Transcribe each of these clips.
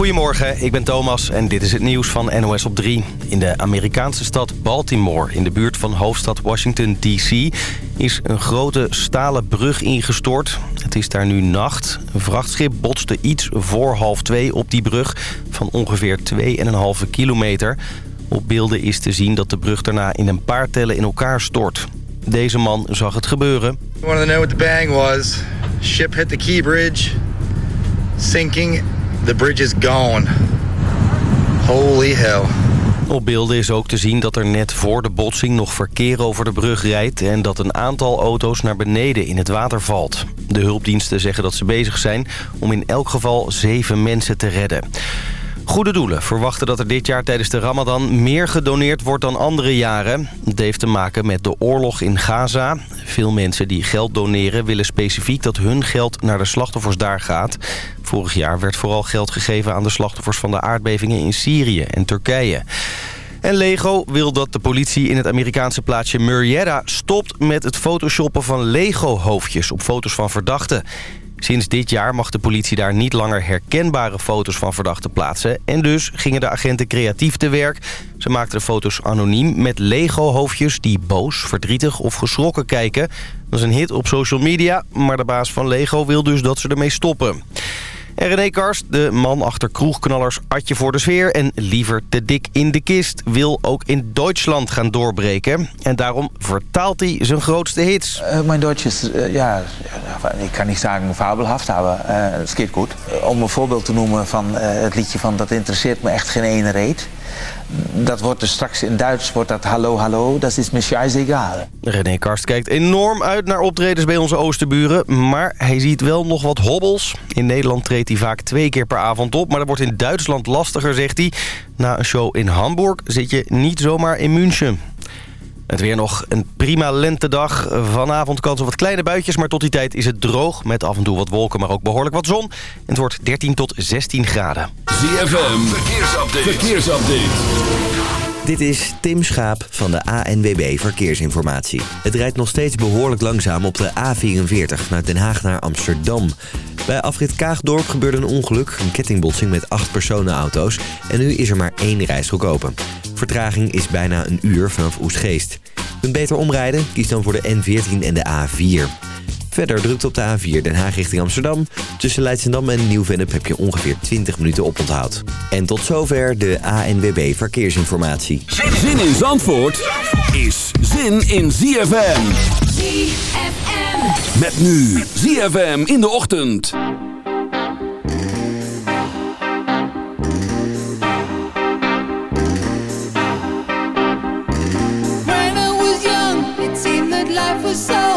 Goedemorgen, ik ben Thomas en dit is het nieuws van NOS op 3. In de Amerikaanse stad Baltimore, in de buurt van hoofdstad Washington D.C... is een grote stalen brug ingestort. Het is daar nu nacht. Een vrachtschip botste iets voor half twee op die brug van ongeveer 2,5 kilometer. Op beelden is te zien dat de brug daarna in een paar tellen in elkaar stort. Deze man zag het gebeuren. I wanted to know what the bang was. Ship hit the key bridge. Sinking. The bridge is gone. Holy hell. Op beelden is ook te zien dat er net voor de botsing nog verkeer over de brug rijdt... en dat een aantal auto's naar beneden in het water valt. De hulpdiensten zeggen dat ze bezig zijn om in elk geval zeven mensen te redden. Goede doelen verwachten dat er dit jaar tijdens de Ramadan meer gedoneerd wordt dan andere jaren. Dat heeft te maken met de oorlog in Gaza. Veel mensen die geld doneren willen specifiek dat hun geld naar de slachtoffers daar gaat. Vorig jaar werd vooral geld gegeven aan de slachtoffers van de aardbevingen in Syrië en Turkije. En Lego wil dat de politie in het Amerikaanse plaatsje Murrieta stopt met het photoshoppen van Lego-hoofdjes op foto's van verdachten. Sinds dit jaar mag de politie daar niet langer herkenbare foto's van verdachten plaatsen. En dus gingen de agenten creatief te werk. Ze maakten de foto's anoniem met Lego-hoofdjes die boos, verdrietig of geschrokken kijken. Dat is een hit op social media, maar de baas van Lego wil dus dat ze ermee stoppen. En René Karst, de man achter kroegknallers Atje voor de Sfeer... en liever te dik in de kist, wil ook in Duitsland gaan doorbreken. En daarom vertaalt hij zijn grootste hits. Uh, mijn Duits is, uh, ja, ik kan niet zeggen fabelhaft, maar uh, het gaat goed. om een voorbeeld te noemen van het liedje van... dat interesseert me echt geen ene reet dat wordt dus straks in Duits wordt dat hallo hallo, dat is me scheißegal. René Karst kijkt enorm uit naar optredens bij onze oosterburen, maar hij ziet wel nog wat hobbels. In Nederland treedt hij vaak twee keer per avond op, maar dat wordt in Duitsland lastiger, zegt hij. Na een show in Hamburg zit je niet zomaar in München. Het weer nog een prima lentedag. Vanavond kans op wat kleine buitjes, maar tot die tijd is het droog... met af en toe wat wolken, maar ook behoorlijk wat zon. En het wordt 13 tot 16 graden. ZFM, verkeersupdate. verkeersupdate. Dit is Tim Schaap van de ANWB Verkeersinformatie. Het rijdt nog steeds behoorlijk langzaam op de A44 vanuit Den Haag naar Amsterdam. Bij afrit Kaagdorp gebeurde een ongeluk, een kettingbotsing met acht personenauto's... en nu is er maar één rijstrook open. Vertraging is bijna een uur vanaf Oesgeest. Kunt beter omrijden? Kies dan voor de N14 en de A4. Verder drukt op de A4 Den Haag richting Amsterdam. Tussen Leidschendam en Nieuw-Vennep heb je ongeveer 20 minuten oponthoud. En tot zover de ANWB Verkeersinformatie. Zin in Zandvoort is zin in ZFM. ZFM. Met nu ZFM in de ochtend. So.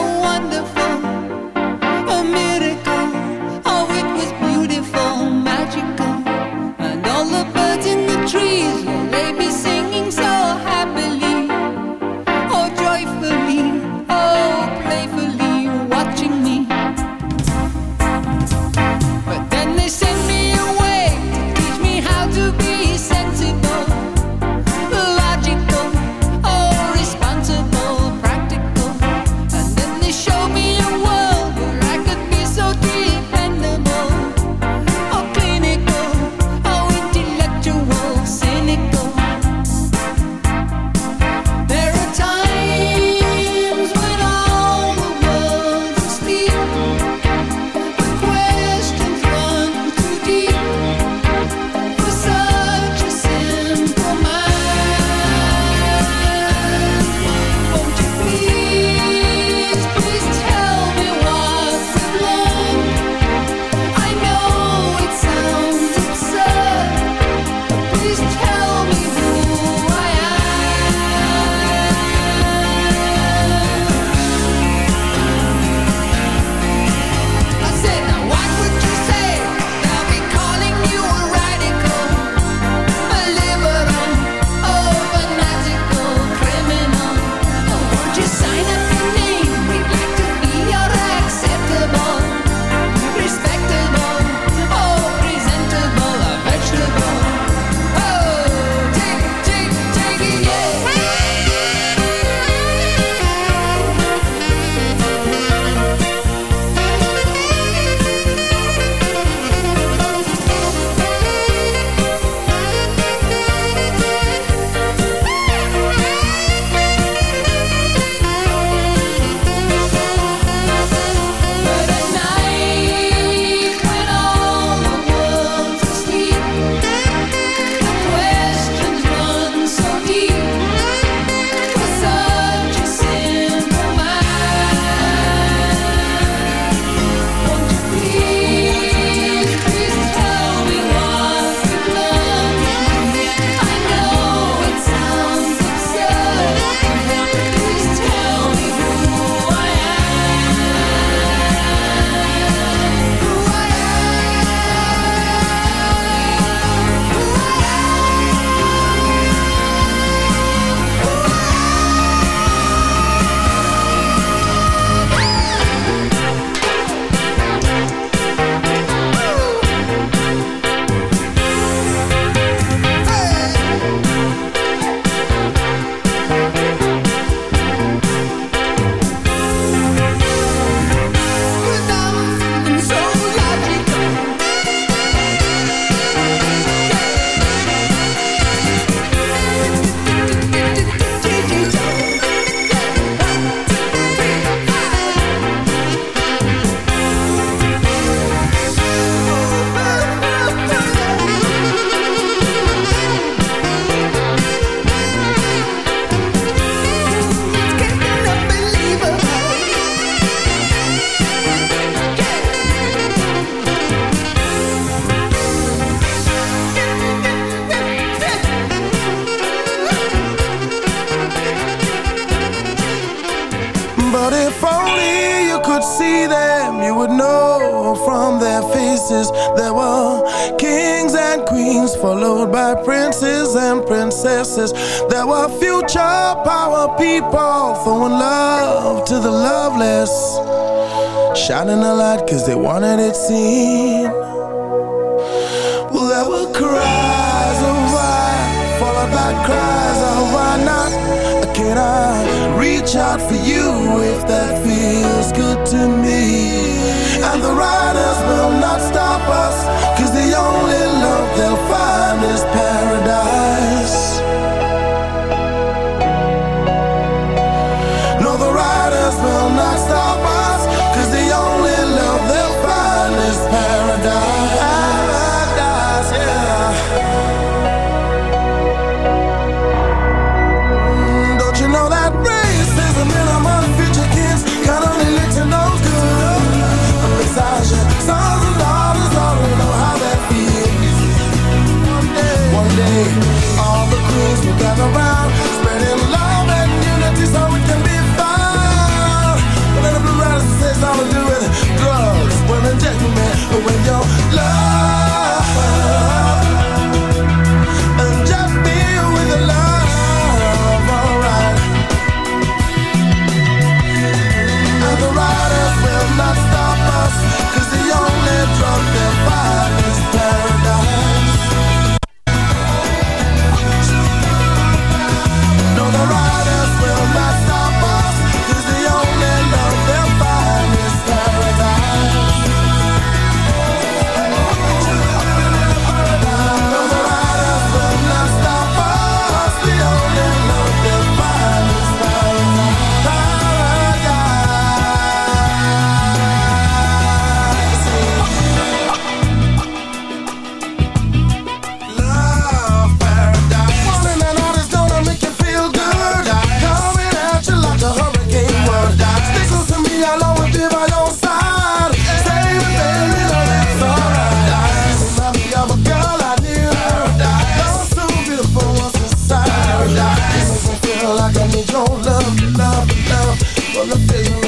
on the you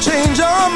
change our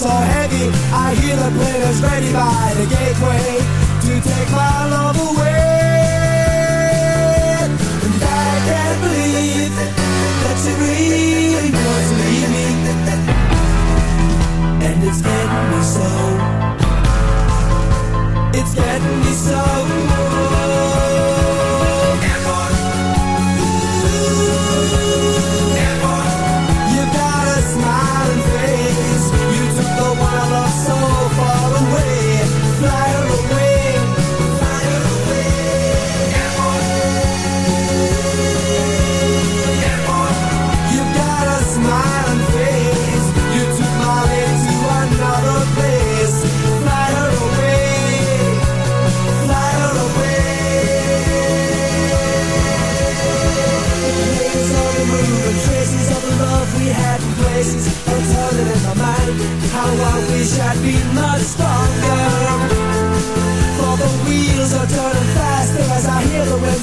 so heavy. I hear the players ready by the gateway to take my love away. And I can't believe that she really leave me. And it's getting me so. It's getting me so.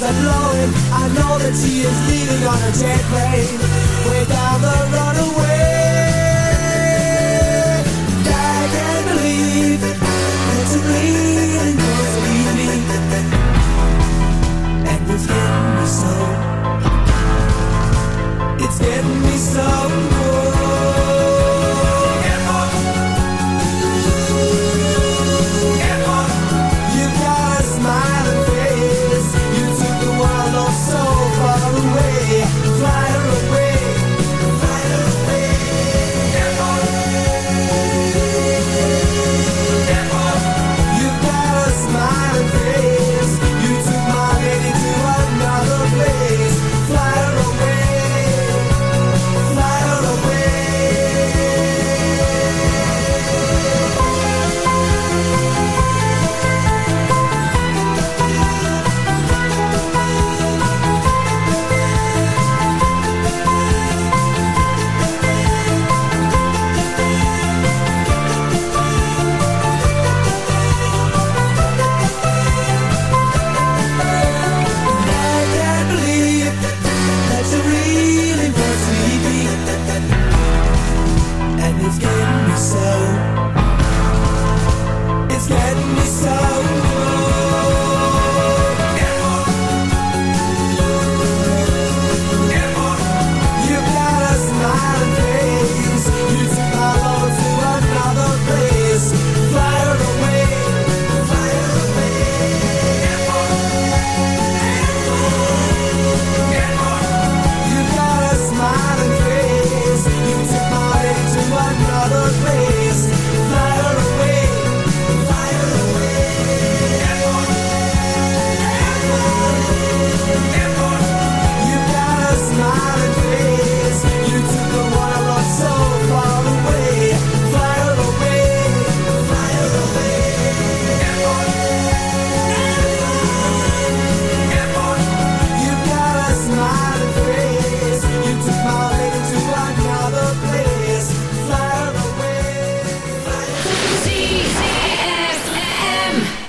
Are blowing. I know that she is leaving on a jet plane, down the runaway. I can't believe that you're bleeding to leave me, and it's getting me so. It's getting me so. You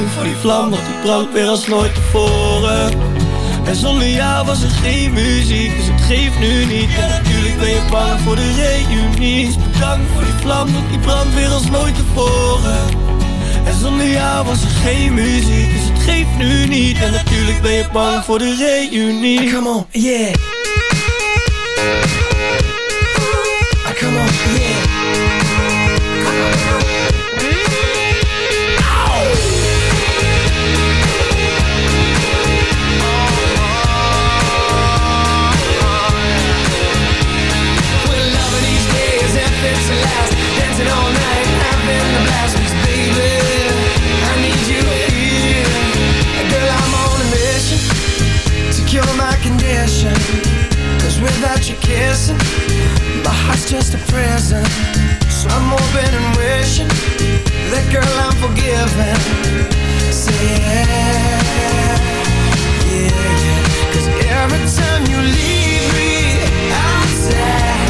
Bedankt voor die vlam, want die brandt weer als nooit tevoren. En zonder jou was er geen muziek, dus het geeft nu niet. En natuurlijk ben je bang voor de reunie. Dus bedankt voor die vlam, want die brandt weer als nooit tevoren. En zonder jou was er geen muziek, dus het geeft nu niet En natuurlijk ben je bang voor de reunie Come on, yeah Come on, yeah kissing. My heart's just a prison So I'm hoping and wishing. That girl I'm forgiven Say yeah Yeah, Cause every time you leave me I'm sad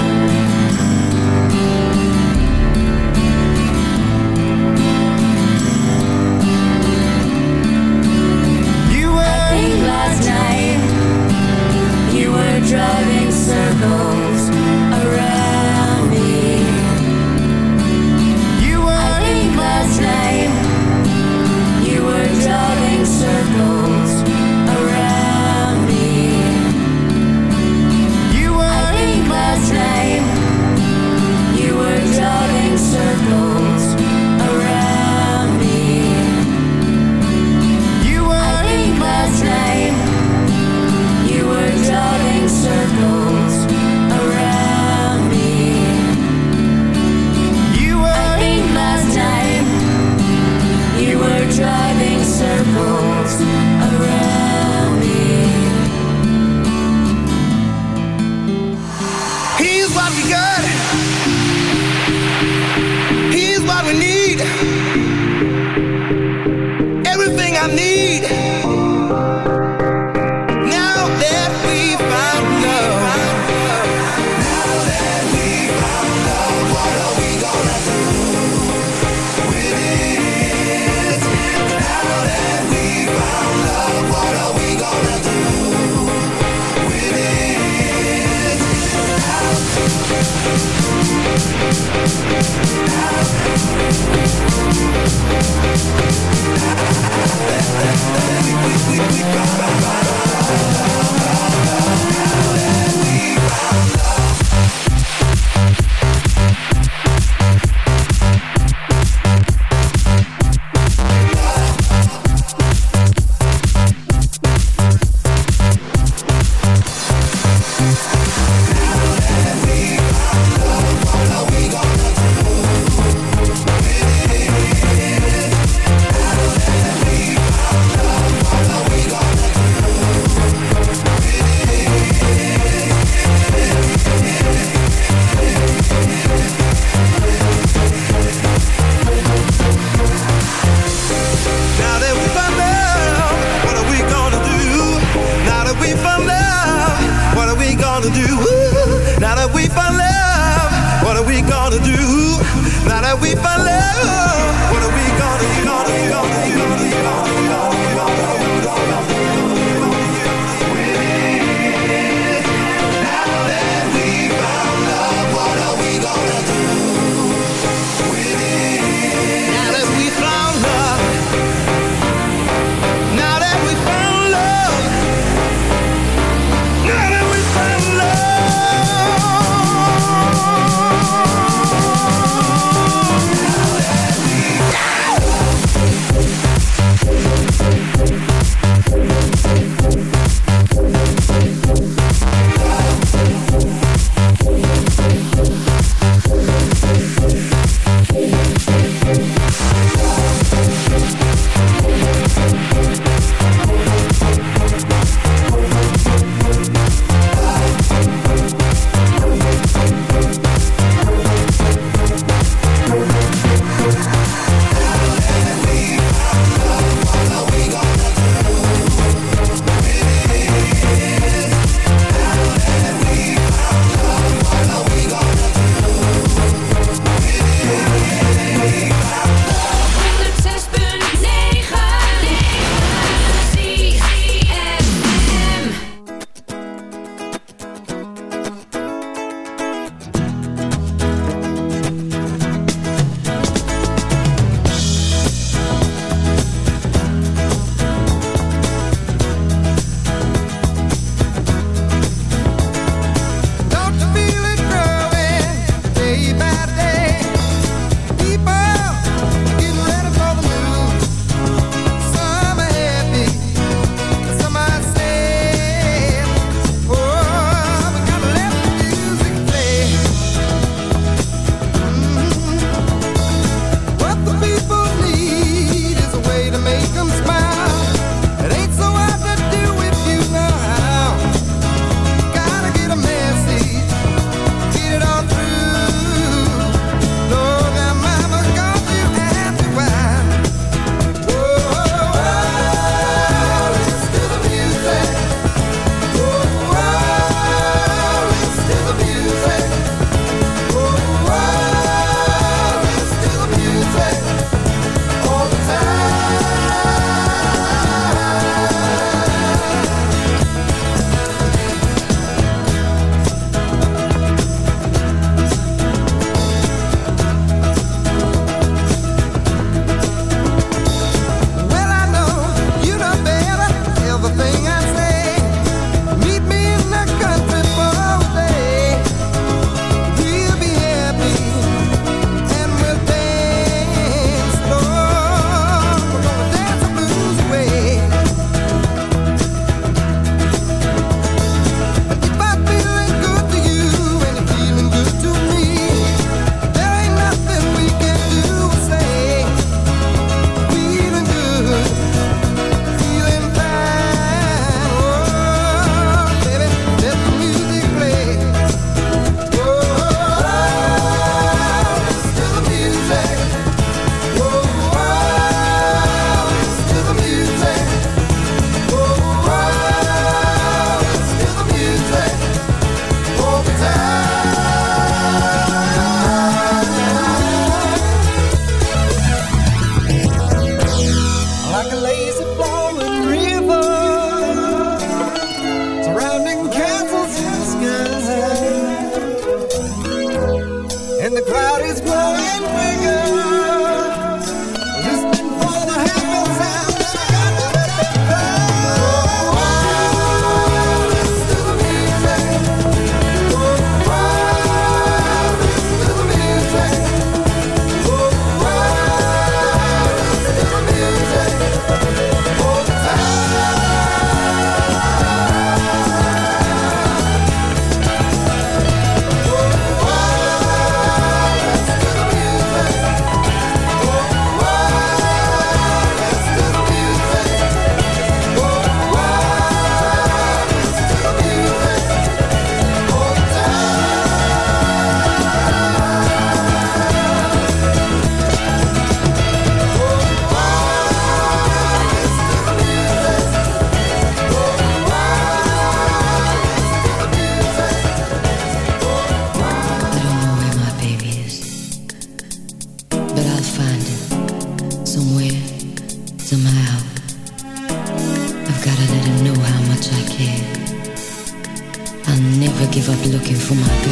for my.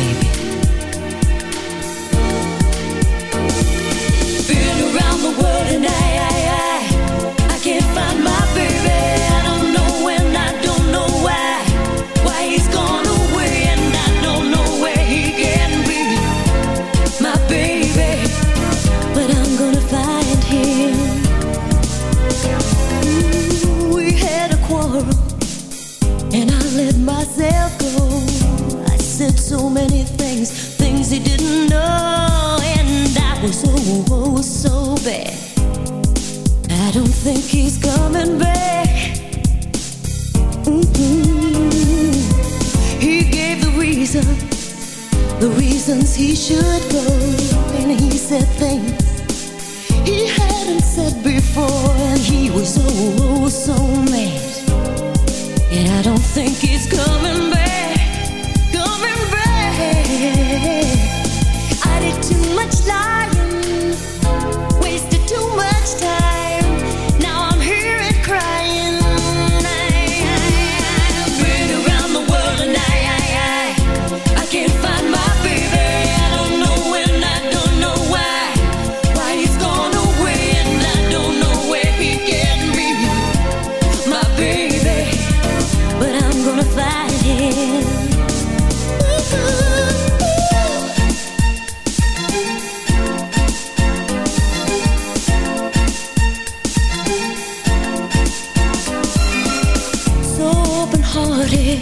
hearted.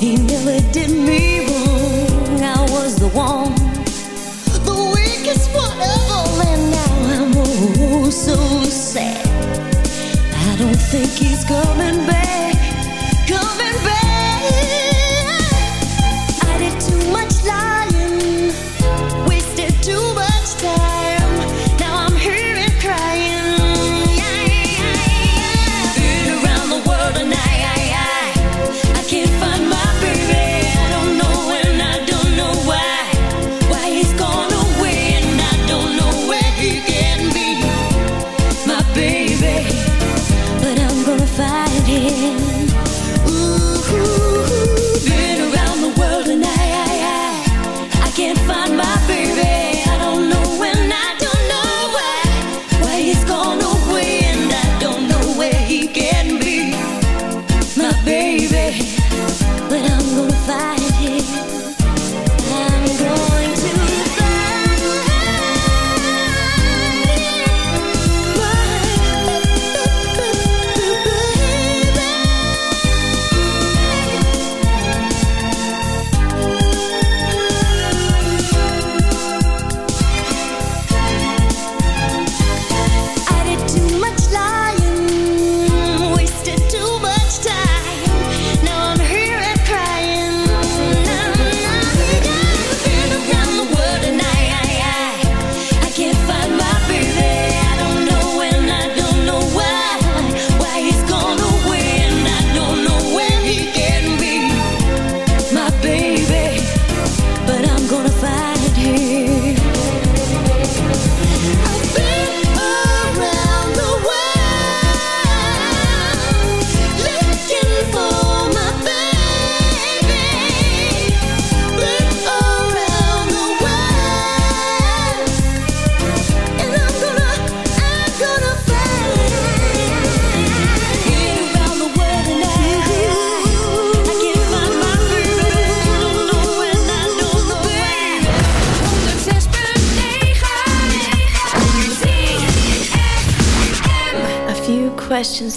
He nearly did me wrong. I was the one, the weakest one of all, and now I'm oh so sad. I don't think he's coming back.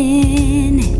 in.